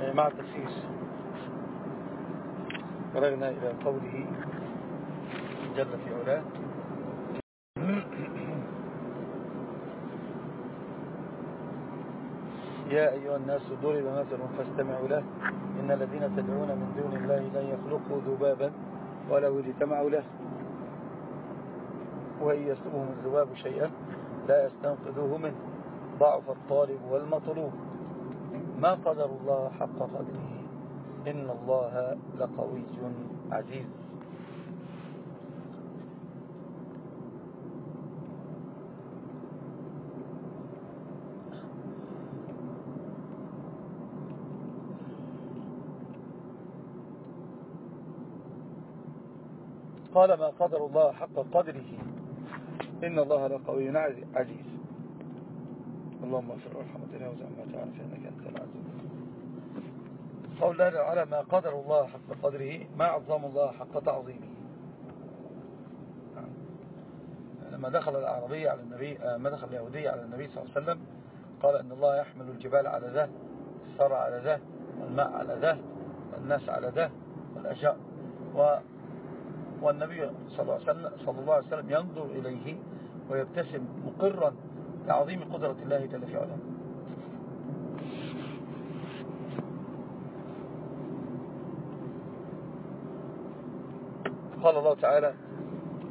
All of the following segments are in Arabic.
مع التفسير بلغنا إلى قوله جل في علاه. يا أيها الناس ضرب مثل فاستمعوا له. إن الذين تدعون من دون الله لن يخلقوا ذبابا ولو اجتمعوا له. وإن يسلبهم الذباب شيئا لا يستنقذوه منه. ضعف الطالب والمطلوب. ما قدر الله حق قدره. إن الله لقوي عزيز. قال ما قدر الله حق قدره. إن الله لقوي عزيز. اللهم اغفر وارحمتنا وزعما تعالى فإنك أنت العزيز قول الله على ما قدر الله حق قدره ما عظم الله حق تعظيمه. لما دخل الأعرابي على النبي ما دخل اليهودي على النبي صلى الله عليه وسلم قال إن الله يحمل الجبال على ذا الثرى على ذا والماء على ذا والناس على ذا والأشياء. و والنبي صلى الله عليه وسلم, صلى الله عليه وسلم ينظر إليه ويبتسم مقرا لعظيم قدرة الله جل في علاه. قال الله تعالى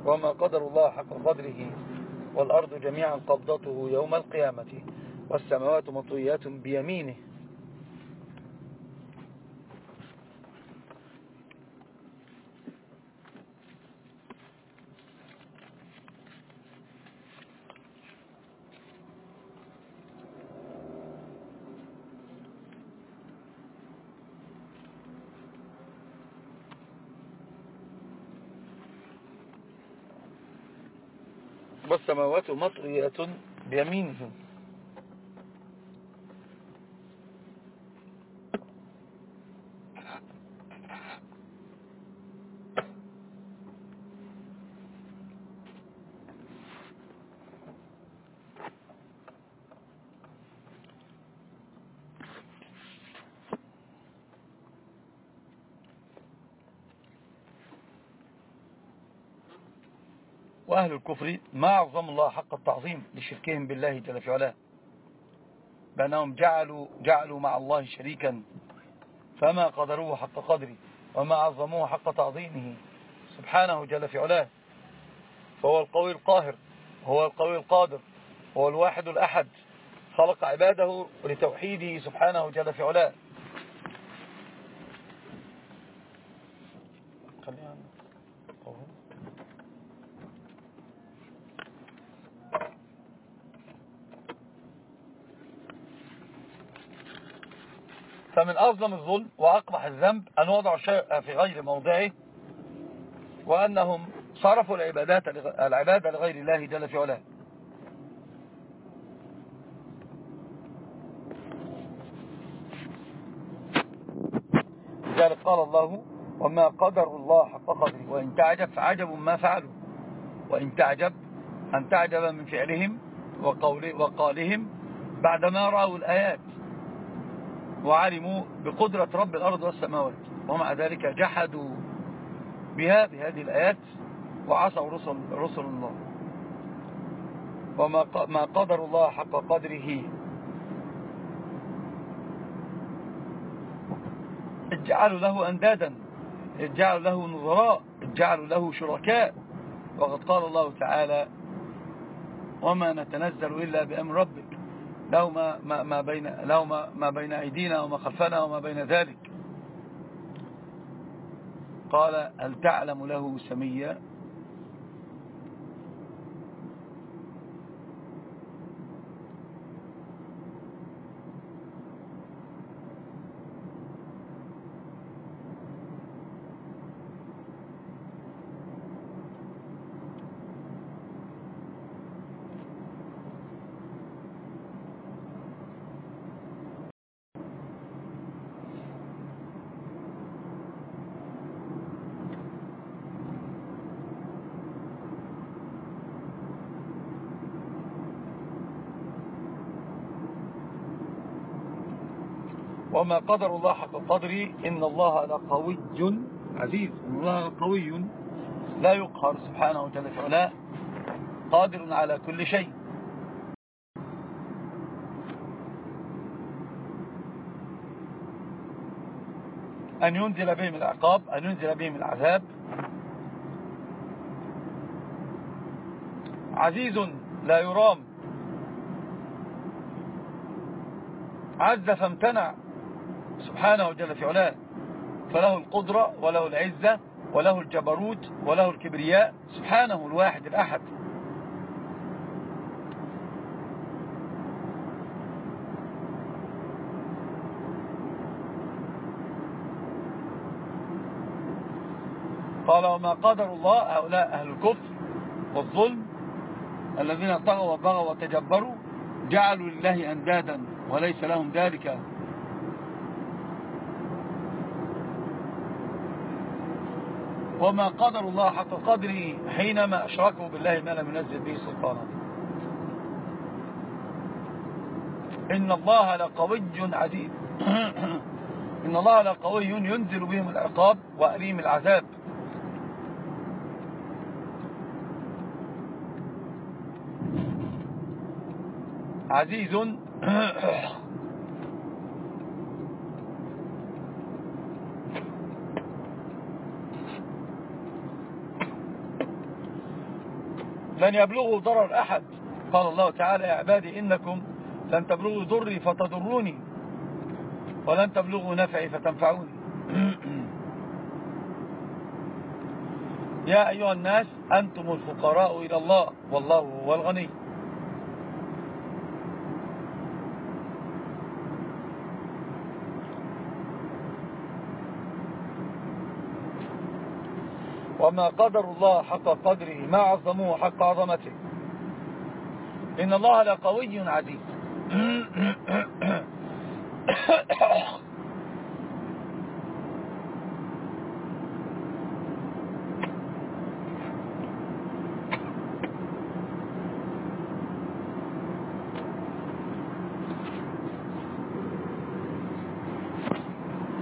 وما قدر الله حق قدره والأرض جميعا قبضته يوم القيامة والسماوات مطويات بيمينه والسماوات مطرية بيمينه وأهل الكفر ما عظم الله حق التعظيم لشركهم بالله جل في علاه. بأنهم جعلوا, جعلوا مع الله شريكا فما قدروه حق قدره وما عظموه حق تعظيمه. سبحانه جل في علاه. فهو القوي القاهر هو القوي القادر هو الواحد الأحد. خلق عباده لتوحيده سبحانه جل في علاه. فمن أظلم الظلم وأقبح الذنب أن وضعوا الشيء في غير موضعه وأنهم صرفوا العبادات العبادة لغير الله جل في علاه. لذلك قال الله وما قدر الله حق قدره وإن تعجب فعجب ما فعلوا وإن تعجب أن تعجب من فعلهم وقالهم بعدما رأوا الآيات. وعلموا بقدرة رب الأرض والسماوات ومع ذلك جحدوا بها بهذه الآيات وعصوا رسل, رسل الله. وما ما قدر الله حق قدره. اجعلوا له أندادا اجعلوا له نظراء اجعلوا له شركاء. وقد قال الله تعالى وما نتنزل إلا بأمر ربك. له ما, ما, بين له ما, ما بين أيدينا وما خلفنا وما بين ذلك. قال هل تعلم له سميا؟ وما قدر الله حق قدره إن الله لقوي عزيز. إن الله قوي لا يقهر سبحانه وتعالى قادر على كل شيء. أن ينزل بهم العقاب أن ينزل بهم العذاب. عزيز لا يرام. عز فامتنع. سبحانه جل في علاه. فله القدرة وله العزة وله الجبروت وله الكبرياء. سبحانه الواحد الأحد. قال وما قدر الله هؤلاء أهل الكفر والظلم الذين طغوا وبغوا وتجبروا جعلوا لله أندادا وليس لهم ذلك وما قدر الله حق قدره حينما أشركوا بالله ما لم ينزل به سلطانا. إن الله لقوي عزيز إن الله لقوي ينزل بهم العقاب وأليم العذاب. عزيز. لن يبلغوا ضرر أحد. قال الله تعالى يا عبادي إنكم لن تبلغوا ضري فتضروني ولن تبلغوا نفعي فتنفعوني. يا أيها الناس أنتم الفقراء إلى الله والله هو الغني. وما قدر الله حق قدره ما عظموه حق عظمته. إن الله لقوي عزيز.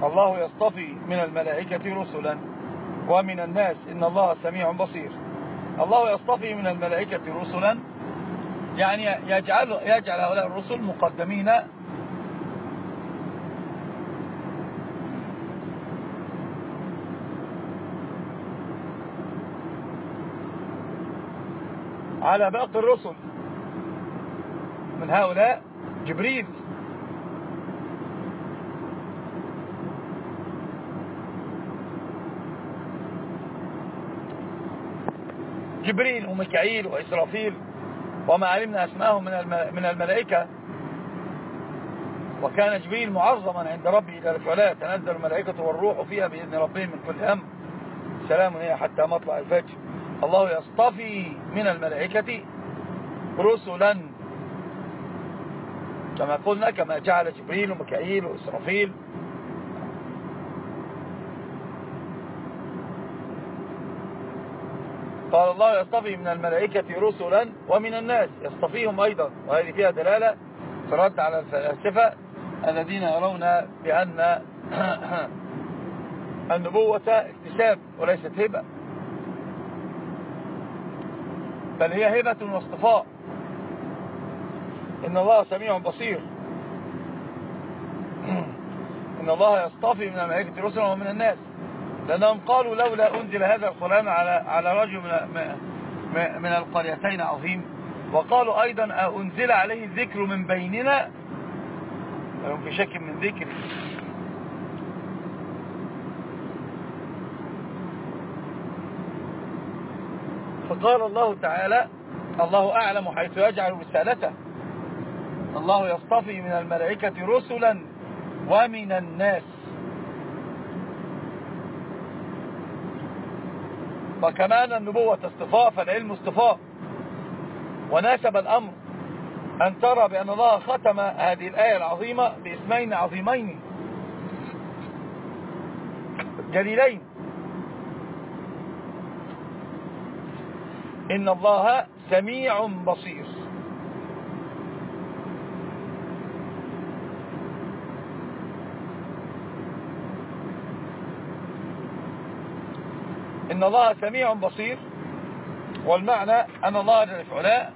الله يصطفي من الملائكة رسلا. ومن الناس إن الله سميع بصير. الله يصطفي من الملائكة رسلا. يعني يجعل, يجعل هؤلاء الرسل مقدمين. على باقي الرسل. من هؤلاء جبريل. جبريل وميكائيل وإسرافيل وما علمنا أسماءهم من الملائكة. وكان جبريل معظما عند ربه جل وعلا تنزل الملائكة والروح فيها بإذن ربهم من كل أمر سلام هي حتى مطلع الفجر. الله يصطفي من الملائكة رسلا. كما قلنا كما جعل جبريل وميكائيل وإسرافيل قال الله يصطفي من الملائكة رسلا ومن الناس. يصطفيهم أيضا وهذه فيها دلالة. فرد على الفلاسفة الذين يرون بأن النبوة اكتساب وليست هبة. بل هي هبة واصطفاء. إن الله سميع بصير. إن الله يصطفي من الملائكة رسلا ومن الناس. لأنهم قالوا لولا أنزل هذا القرآن على على رجل من من القريتين عظيم. وقالوا أيضا أنزل عليه الذكر من بيننا؟ فهم في شك من ذكري فقال الله تعالى الله أعلم حيث يجعل رسالته. الله يصطفي من الملائكة رسلا ومن الناس. وكمان النبوة اصطفاء فالعلم اصطفاء وناسب الأمر أن ترى بأن الله ختم هذه الآية العظيمة باسمين عظيمين. جليلين إن الله سميع بصير. إن الله سميع بصير والمعنى أن الله جل وعلا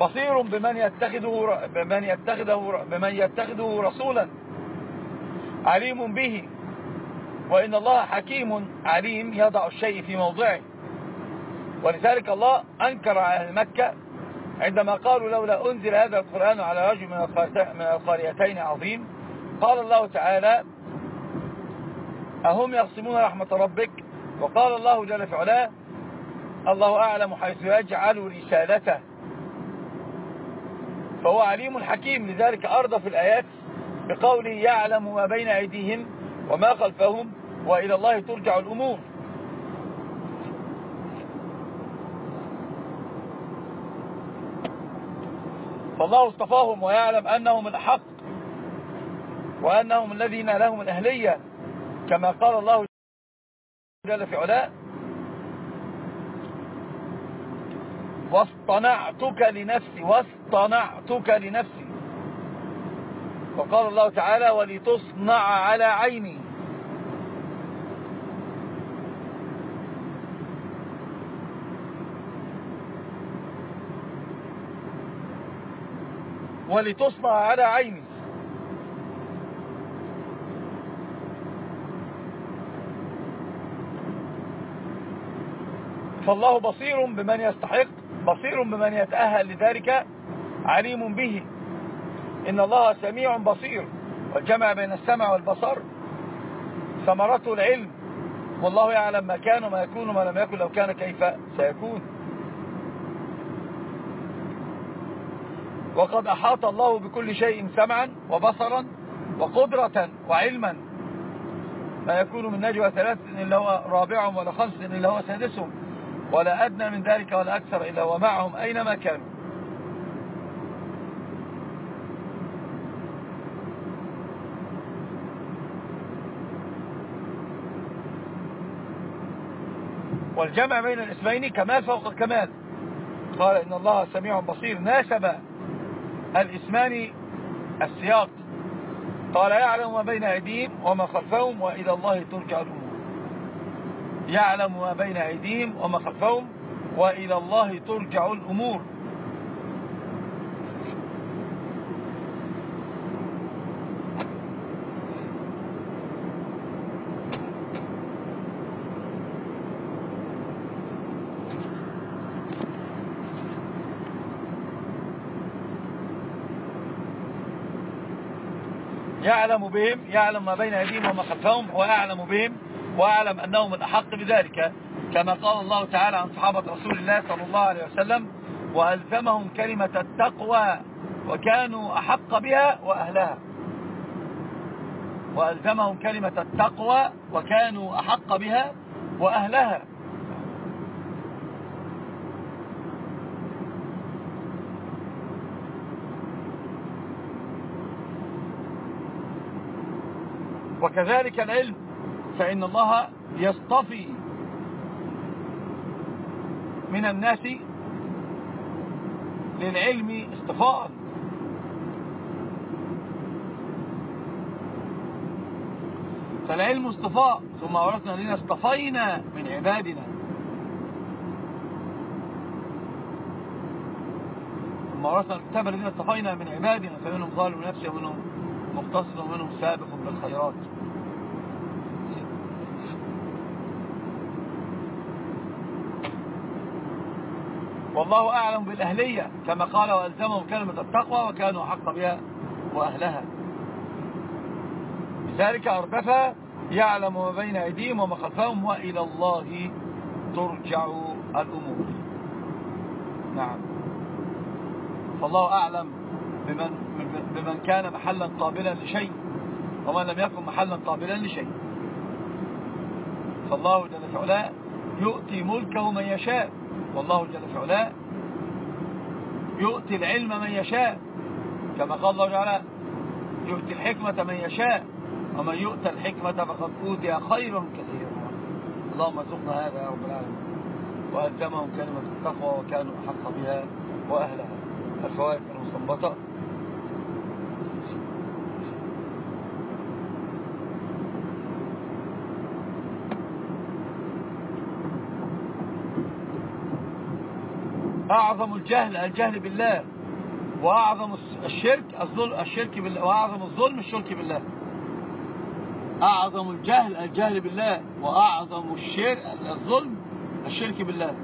بصير بمن يتخذه بمن يتخذه بمن يتخذه رسولا عليم به. وإن الله حكيم عليم يضع الشيء في موضعه. ولذلك الله أنكر على مكة عندما قالوا لولا أنزل هذا القرآن على رجل من القريتين عظيم. قال الله تعالى أهم يقسمون رحمة ربك؟ وقال الله جل في علاه الله أعلم حيث يجعل رسالته. فهو عليم حكيم لذلك أرضى في الآيات بقوله يعلم ما بين أيديهم وما خلفهم وإلى الله ترجع الأمور. فالله اصطفاهم ويعلم أنهم الحق وأنهم الذين لهم الأهلية. كما قال الله جل في علاء واصطنعتك لنفسي واصطنعتك لنفسي. وقال الله تعالى ولتصنع على عيني. ولتصنع على عيني. فالله بصير بمن يستحق بصير بمن يتأهل لذلك عليم به. إن الله سميع بصير والجمع بين السمع والبصر ثمرته العلم. والله يعلم ما كان وما يكون وما لم يكن لو كان كيف سيكون. وقد أحاط الله بكل شيء سمعا وبصرا وقدرة وعلما. ما يكون من نجوى ثلاث إلا هو رابعهم ولا خمس إلا هو سادسهم. ولا أدنى من ذلك ولا أكثر إلا ومعهم أينما كانوا. والجمع بين الاسمين كمال فوق كمال قال إن الله سميع بصير. ناسب الاسمان السياق. قال يعلم ما بين أيديهم وما خلفهم وإلى الله ترجع الأمور يعلم ما بين أيديهم وما خلفهم وإلى الله ترجع الأمور. يعلم بهم يعلم ما بين أيديهم وما خلفهم ويعلم بهم وأعلم أنهم الأحق بذلك كما قال الله تعالى عن صحابة رسول الله صلى الله عليه وسلم وألزمهم كلمة التقوى وكانوا أحق بها وأهلها. وألزمهم كلمة التقوى وكانوا أحق بها وأهلها. وكذلك العلم فإن الله يصطفي من الناس للعلم اصطفاء. فالعلم اصطفاء ثم أورثنا الذين اصطفينا من عبادنا. ثم أورثنا الكتاب الذين اصطفينا من عبادنا فمنهم ظالم نفسه ومنهم مقتصد ومنهم سابق بالخيرات. والله أعلم بالأهلية كما قال وألزمهم كلمة التقوى وكانوا حق بها وأهلها. لذلك أردف يعلم ما بين أيديهم وما خلفهم وإلى الله ترجع الأمور. نعم. فالله أعلم بمن, بمن كان محلا قابلا لشيء ومن لم يكن محلا قابلا لشيء. فالله جل وعلا يؤتي ملكه من يشاء. والله جل في علاه يؤتي العلم من يشاء كما قال الله تعالى يؤتي الحكمة من يشاء ومن يؤتى الحكمة فقد أوتي خيرا كثيرا. اللهم ارزقنا هذا يا رب العالمين وألزمهم كلمة التقوى وكانوا أحق بها وأهلها. الفوائد المستنبطة. أعظم الجهل الجهل بالله. وأعظم الشرك الشرك بالله وأعظم الظلم الشرك بالله. أعظم الجهل الجهل بالله. وأعظم الشرك الظلم الشرك بالله.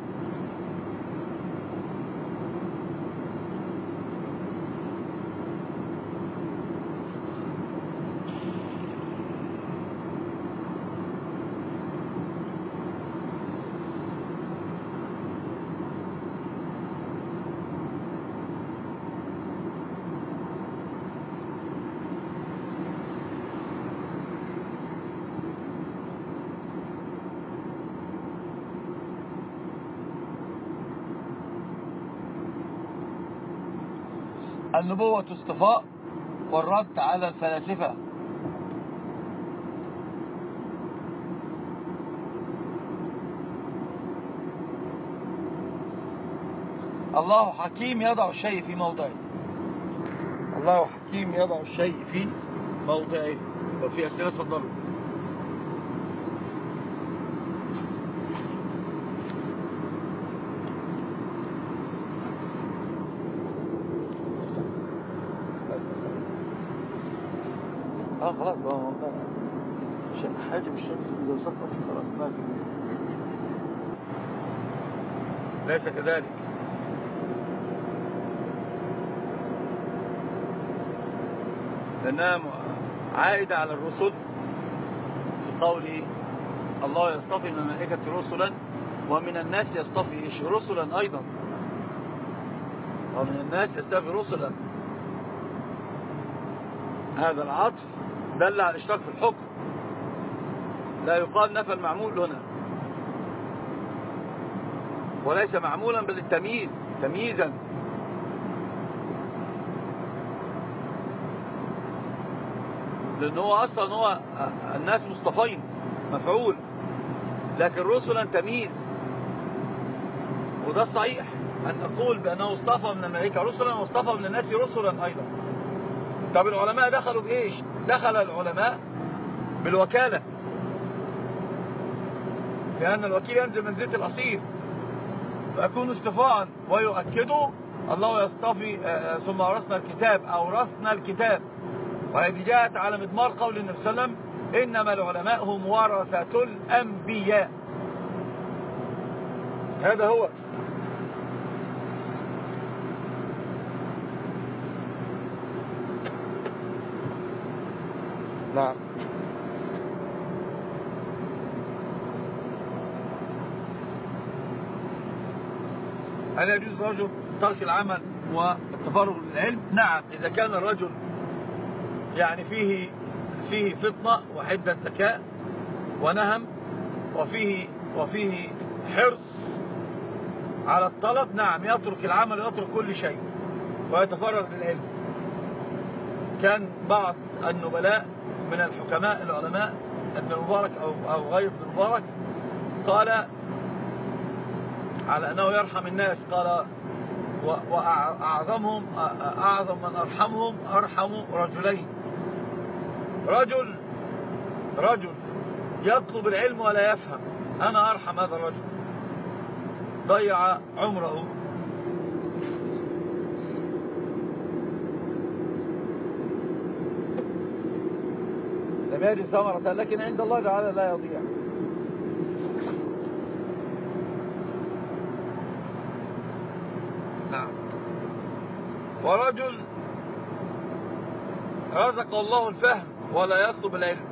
النبوة اصطفاء والرد على الفلاسفة. الله حكيم يضع الشيء في موضعه. الله حكيم يضع الشيء في موضعه. وفي أسئلة تفضلوا. ليس كذلك. لأنها عائدة على الرسل في قوله الله يصطفي من الملائكة رسلا ومن الناس يصطفي رسلا أيضا. ومن الناس يصطفي رسلا. هذا العطف دل على الاشتراك في الحكم. لا يقال نفى المعمول هنا. وليس معمولا بل التمييز تمييزا. لأن هو أصلا هو الناس مصطفين مفعول. لكن رسلا تمييز. وده الصحيح أن نقول بأنه اصطفى من الملائكة رسلا واصطفى من الناس رسلا أيضا. طب العلماء دخلوا بإيش؟ دخل العلماء بالوكالة. لأن الوكيل ينزل من زيت الأصيل. فيكون استفاء ويؤكدوا الله يصطفي ثم أورثنا الكتاب أورثنا الكتاب. وهذه جاءت على مدمار قول النبي صلى الله عليه وسلم إنما العلماء هم ورثة الأنبياء. هذا هو. نعم. هل يجوز رجل ترك العمل والتفرغ للعلم؟ نعم إذا كان الرجل يعني فيه فيه فطنة وحدة ذكاء ونهم وفيه وفيه حرص على الطلب نعم يترك العمل ويترك كل شيء ويتفرغ للعلم. كان بعض النبلاء من الحكماء العلماء ابن المبارك أو, أو غير ابن المبارك قال على أنه يرحم الناس. قال وأعظمهم أعظم من أرحمهم أرحم رجلين. رجل رجل يطلب العلم ولا يفهم. أنا أرحم هذا الرجل. ضيع عمره. لم يجد ثمرة لكن عند الله تعالى لا يضيع نعم ورجل رزق الله الفهم ولا يطلب العلم.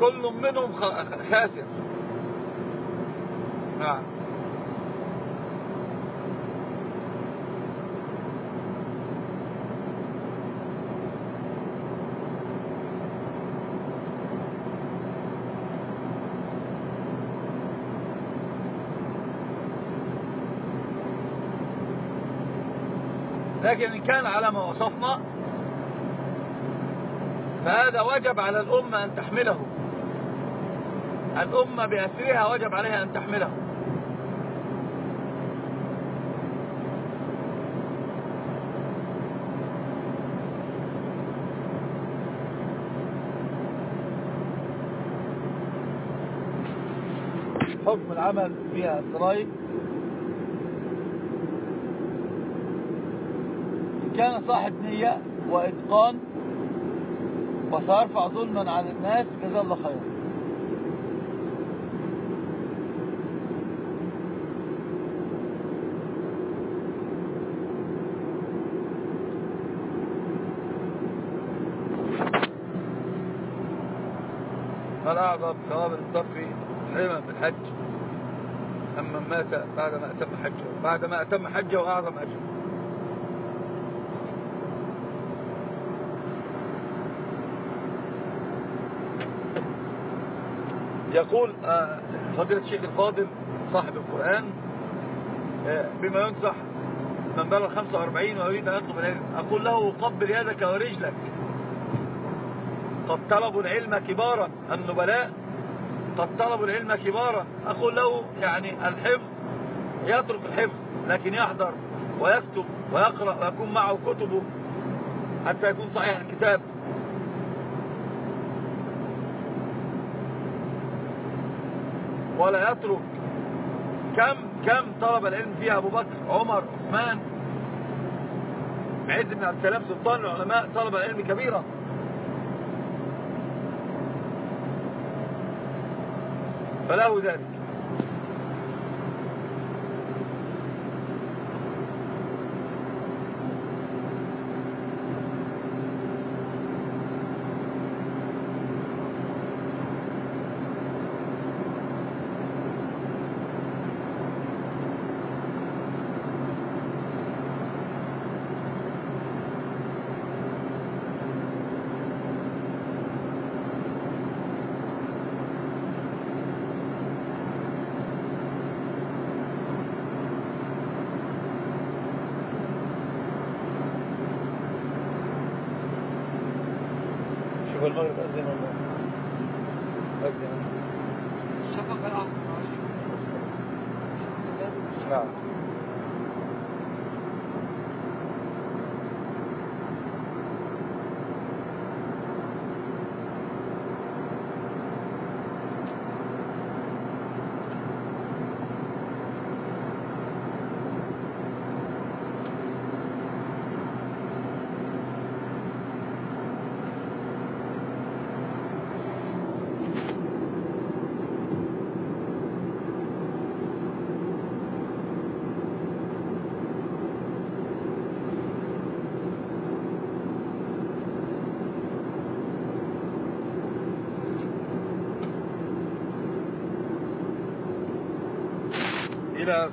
كل منهم خاسر. نعم. لكن إن كان على ما وصفنا فهذا وجب على الأمة أن تحمله. الأمة بأسرها وجب عليها أن تحمله. حكم العمل فيها الضرائب كان صاحب نية وإتقان وسيرفع ظلما على الناس. جزاه الله خيرا الأعظم ثواب الصفي حرما بالحج أما مات بعد ما أتم حجه. بعد ما أتم حجه أعظم أجر. يقول آه، فضيلة الشيخ الفاضل صاحب القرآن آه، بما ينصح من بلغ 45 ويريد أن يطلب العلم أقول له قبل يدك ورجلك. قد طلبوا العلم كبارا النبلاء قد طلبوا العلم كبارا أقول له يعني الحفظ يترك الحفظ لكن يحضر ويكتب ويقرأ ويكون معه كتبه حتى يكون صحيح الكتاب. ولا يترك. كم كم طلب العلم فيها أبو بكر عمر عثمان؟ عز بن عبد السلام سلطان العلماء طلب العلم كبيرا فله ذلك.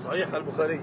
صحيح البخاري.